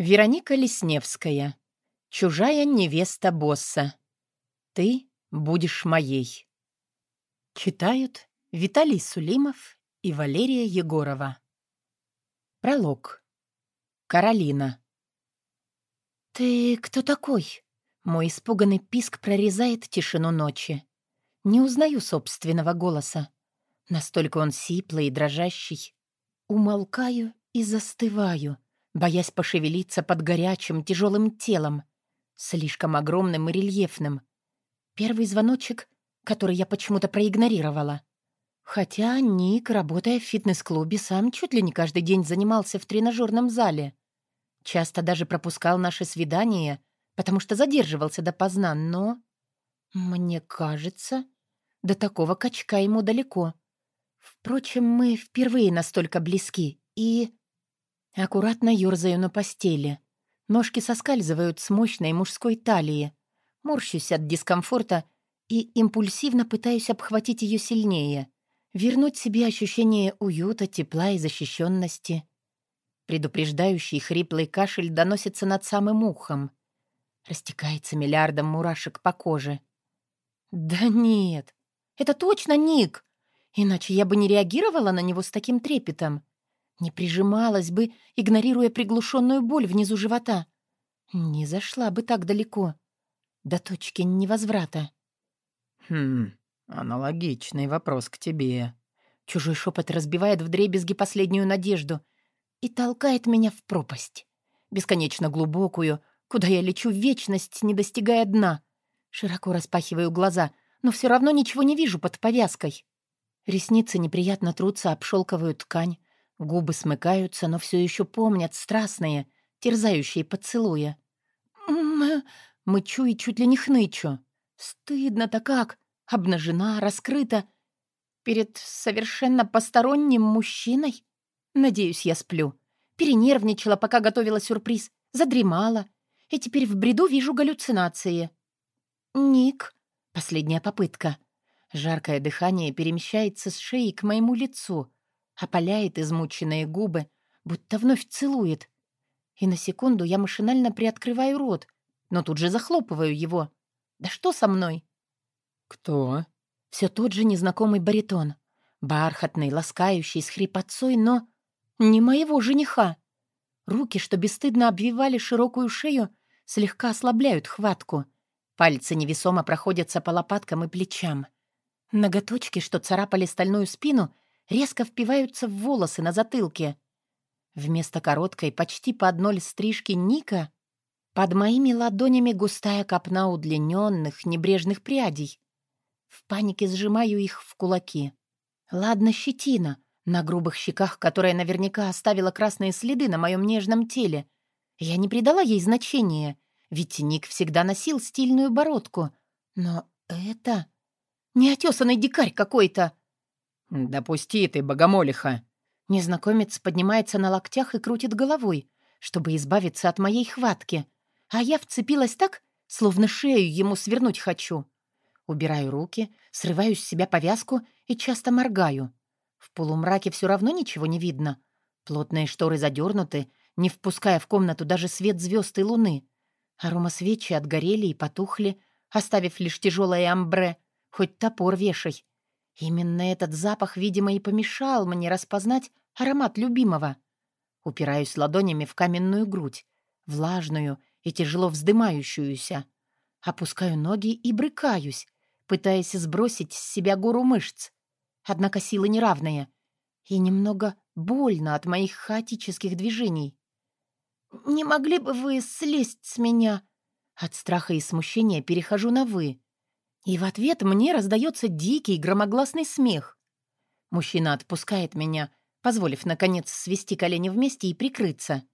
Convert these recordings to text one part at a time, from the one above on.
Вероника Лесневская. Чужая невеста босса. Ты будешь моей. Читают Виталий Сулимов и Валерия Егорова. Пролог. Каролина. «Ты кто такой?» Мой испуганный писк прорезает тишину ночи. Не узнаю собственного голоса. Настолько он сиплый и дрожащий. Умолкаю и застываю — боясь пошевелиться под горячим, тяжелым телом, слишком огромным и рельефным. Первый звоночек, который я почему-то проигнорировала. Хотя Ник, работая в фитнес-клубе, сам чуть ли не каждый день занимался в тренажерном зале. Часто даже пропускал наши свидания, потому что задерживался допоздна, но... Мне кажется, до такого качка ему далеко. Впрочем, мы впервые настолько близки, и... Аккуратно ёрзаю на постели. Ножки соскальзывают с мощной мужской талии. Морщусь от дискомфорта и импульсивно пытаюсь обхватить ее сильнее. Вернуть себе ощущение уюта, тепла и защищенности. Предупреждающий хриплый кашель доносится над самым ухом. Растекается миллиардом мурашек по коже. «Да нет, это точно Ник! Иначе я бы не реагировала на него с таким трепетом. Не прижималась бы, игнорируя приглушенную боль внизу живота. Не зашла бы так далеко. До точки невозврата. «Хм, аналогичный вопрос к тебе». Чужой шепот разбивает вдребезги последнюю надежду и толкает меня в пропасть. Бесконечно глубокую, куда я лечу в вечность, не достигая дна. Широко распахиваю глаза, но все равно ничего не вижу под повязкой. Ресницы неприятно трутся об шелковую ткань, Губы смыкаются, но все еще помнят страстные, терзающие поцелуя. Мычу и чуть ли не хнычу. Стыдно-то как. Обнажена, раскрыта. Перед совершенно посторонним мужчиной. Надеюсь, я сплю. Перенервничала, пока готовила сюрприз. Задремала. И теперь в бреду вижу галлюцинации. «Ник», — последняя попытка. Жаркое дыхание перемещается с шеи к моему лицу — опаляет измученные губы, будто вновь целует. И на секунду я машинально приоткрываю рот, но тут же захлопываю его. «Да что со мной?» «Кто?» Все тот же незнакомый баритон. Бархатный, ласкающий, с хрипотцой, но... Не моего жениха. Руки, что бесстыдно обвивали широкую шею, слегка ослабляют хватку. Пальцы невесомо проходятся по лопаткам и плечам. Ноготочки, что царапали стальную спину, резко впиваются в волосы на затылке. Вместо короткой, почти по одной стрижки Ника под моими ладонями густая копна удлиненных, небрежных прядей. В панике сжимаю их в кулаки. Ладно, щетина на грубых щеках, которая наверняка оставила красные следы на моем нежном теле. Я не придала ей значения, ведь Ник всегда носил стильную бородку. Но это... Неотесанный дикарь какой-то. «Допусти ты, богомолиха!» Незнакомец поднимается на локтях и крутит головой, чтобы избавиться от моей хватки. А я вцепилась так, словно шею ему свернуть хочу. Убираю руки, срываю с себя повязку и часто моргаю. В полумраке все равно ничего не видно. Плотные шторы задернуты, не впуская в комнату даже свет звезд и луны. Аромасвечи отгорели и потухли, оставив лишь тяжелое амбре, хоть топор вешай. Именно этот запах, видимо, и помешал мне распознать аромат любимого. Упираюсь ладонями в каменную грудь, влажную и тяжело вздымающуюся. Опускаю ноги и брыкаюсь, пытаясь сбросить с себя гору мышц. Однако силы неравные. И немного больно от моих хаотических движений. «Не могли бы вы слезть с меня?» От страха и смущения перехожу на «вы». И в ответ мне раздается дикий громогласный смех. Мужчина отпускает меня, позволив, наконец, свести колени вместе и прикрыться.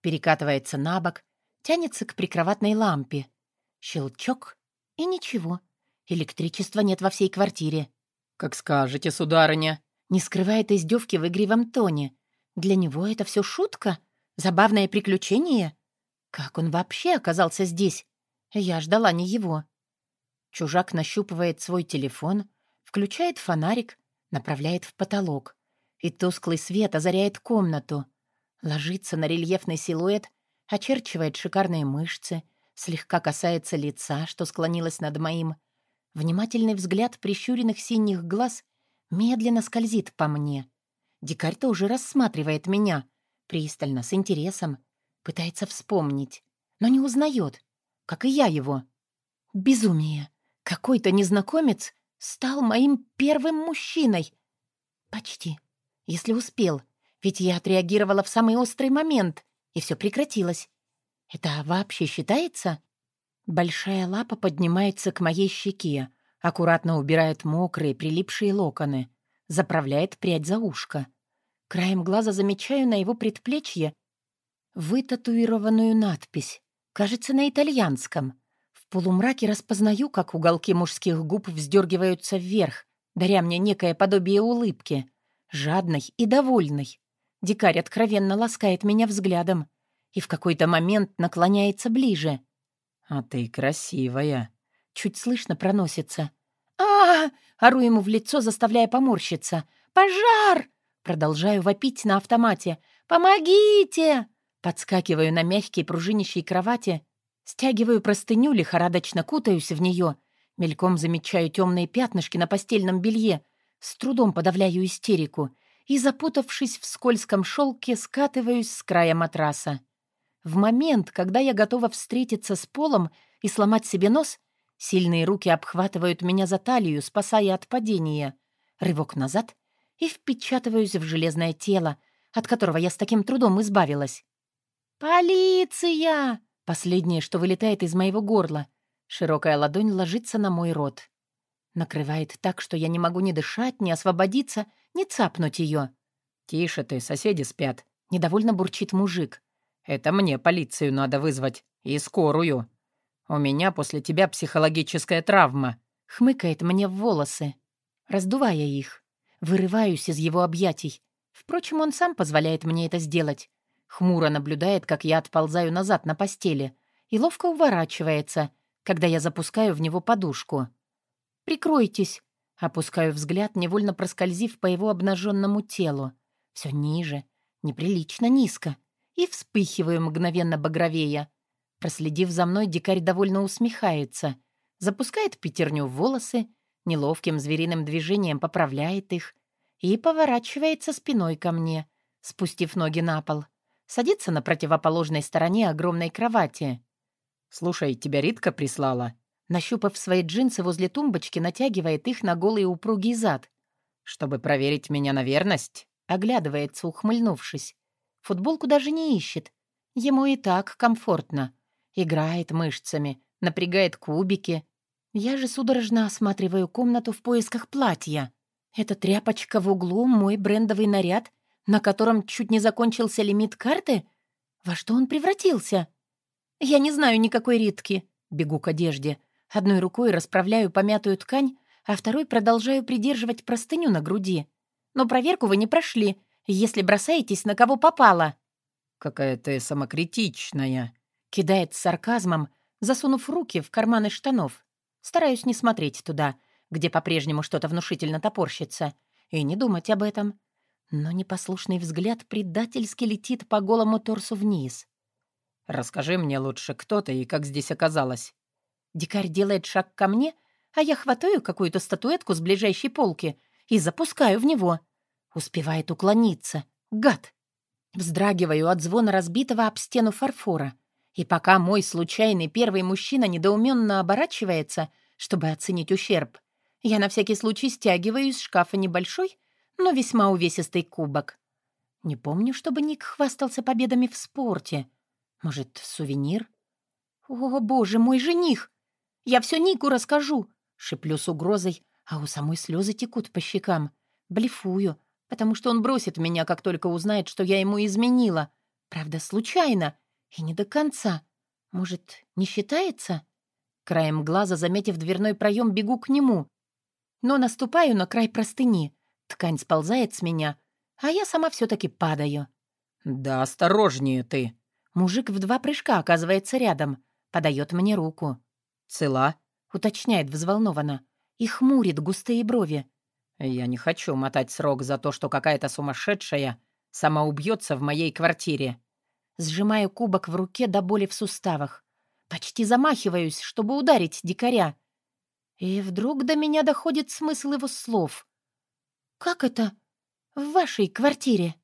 Перекатывается на бок, тянется к прикроватной лампе. Щелчок — и ничего. Электричества нет во всей квартире. «Как скажете, сударыня», не скрывает издевки в игривом тоне. Для него это все шутка? Забавное приключение? Как он вообще оказался здесь? Я ждала не его. Чужак нащупывает свой телефон, включает фонарик, направляет в потолок. И тусклый свет озаряет комнату. Ложится на рельефный силуэт, очерчивает шикарные мышцы, слегка касается лица, что склонилось над моим. Внимательный взгляд прищуренных синих глаз медленно скользит по мне. Дикарь тоже рассматривает меня, пристально, с интересом, пытается вспомнить, но не узнает, как и я его. Безумие! Какой-то незнакомец стал моим первым мужчиной. Почти. Если успел, ведь я отреагировала в самый острый момент, и все прекратилось. Это вообще считается? Большая лапа поднимается к моей щеке, аккуратно убирает мокрые, прилипшие локоны, заправляет прядь за ушко. Краем глаза замечаю на его предплечье вытатуированную надпись, кажется, на итальянском. В полумраке распознаю, как уголки мужских губ вздергиваются вверх, даря мне некое подобие улыбки, жадной и довольной. Дикарь откровенно ласкает меня взглядом и в какой-то момент наклоняется ближе. «А ты красивая!» Чуть слышно проносится. а, -а, Ору ему в лицо, заставляя поморщиться. «Пожар!» Продолжаю вопить на автомате. «Помогите!» Подскакиваю на мягкой пружинищей кровати, стягиваю простыню, лихорадочно кутаюсь в нее, мельком замечаю темные пятнышки на постельном белье, с трудом подавляю истерику — и, запутавшись в скользком шелке, скатываюсь с края матраса. В момент, когда я готова встретиться с полом и сломать себе нос, сильные руки обхватывают меня за талию, спасая от падения. Рывок назад и впечатываюсь в железное тело, от которого я с таким трудом избавилась. «Полиция!» — последнее, что вылетает из моего горла. Широкая ладонь ложится на мой рот. Накрывает так, что я не могу ни дышать, ни освободиться, ни цапнуть ее. «Тише ты, соседи спят», — недовольно бурчит мужик. «Это мне полицию надо вызвать. И скорую. У меня после тебя психологическая травма», — хмыкает мне в волосы, раздувая их. Вырываюсь из его объятий. Впрочем, он сам позволяет мне это сделать. Хмуро наблюдает, как я отползаю назад на постели, и ловко уворачивается, когда я запускаю в него подушку. «Прикройтесь!» Опускаю взгляд, невольно проскользив по его обнаженному телу. Все ниже, неприлично низко. И вспыхиваю мгновенно багровея. Проследив за мной, дикарь довольно усмехается. Запускает пятерню в волосы, неловким звериным движением поправляет их и поворачивается спиной ко мне, спустив ноги на пол. Садится на противоположной стороне огромной кровати. «Слушай, тебя Ритка прислала?» Нащупав свои джинсы возле тумбочки, натягивает их на голый упругий зад. «Чтобы проверить меня на верность?» Оглядывается, ухмыльнувшись. Футболку даже не ищет. Ему и так комфортно. Играет мышцами, напрягает кубики. Я же судорожно осматриваю комнату в поисках платья. Эта тряпочка в углу — мой брендовый наряд, на котором чуть не закончился лимит карты? Во что он превратился? Я не знаю никакой Ритки. Бегу к одежде. Одной рукой расправляю помятую ткань, а второй продолжаю придерживать простыню на груди. Но проверку вы не прошли, если бросаетесь на кого попало. «Какая ты самокритичная», — кидает с сарказмом, засунув руки в карманы штанов. Стараюсь не смотреть туда, где по-прежнему что-то внушительно топорщится, и не думать об этом. Но непослушный взгляд предательски летит по голому торсу вниз. «Расскажи мне лучше, кто ты и как здесь оказалась». Дикарь делает шаг ко мне, а я хватаю какую-то статуэтку с ближайшей полки и запускаю в него. Успевает уклониться. Гад! Вздрагиваю от звона разбитого об стену фарфора. И пока мой случайный первый мужчина недоуменно оборачивается, чтобы оценить ущерб, я на всякий случай стягиваю из шкафа небольшой, но весьма увесистый кубок. Не помню, чтобы Ник хвастался победами в спорте. Может, сувенир? О, боже, мой жених! Я все Нику расскажу!» Шиплю с угрозой, а у самой слезы текут по щекам. Блефую, потому что он бросит меня, как только узнает, что я ему изменила. Правда, случайно и не до конца. Может, не считается? Краем глаза, заметив дверной проем, бегу к нему. Но наступаю на край простыни. Ткань сползает с меня, а я сама все-таки падаю. «Да осторожнее ты!» Мужик в два прыжка оказывается рядом, подает мне руку. «Цела?» — уточняет взволнованно и хмурит густые брови. «Я не хочу мотать срок за то, что какая-то сумасшедшая сама убьется в моей квартире». Сжимаю кубок в руке до боли в суставах. Почти замахиваюсь, чтобы ударить дикаря. И вдруг до меня доходит смысл его слов. «Как это в вашей квартире?»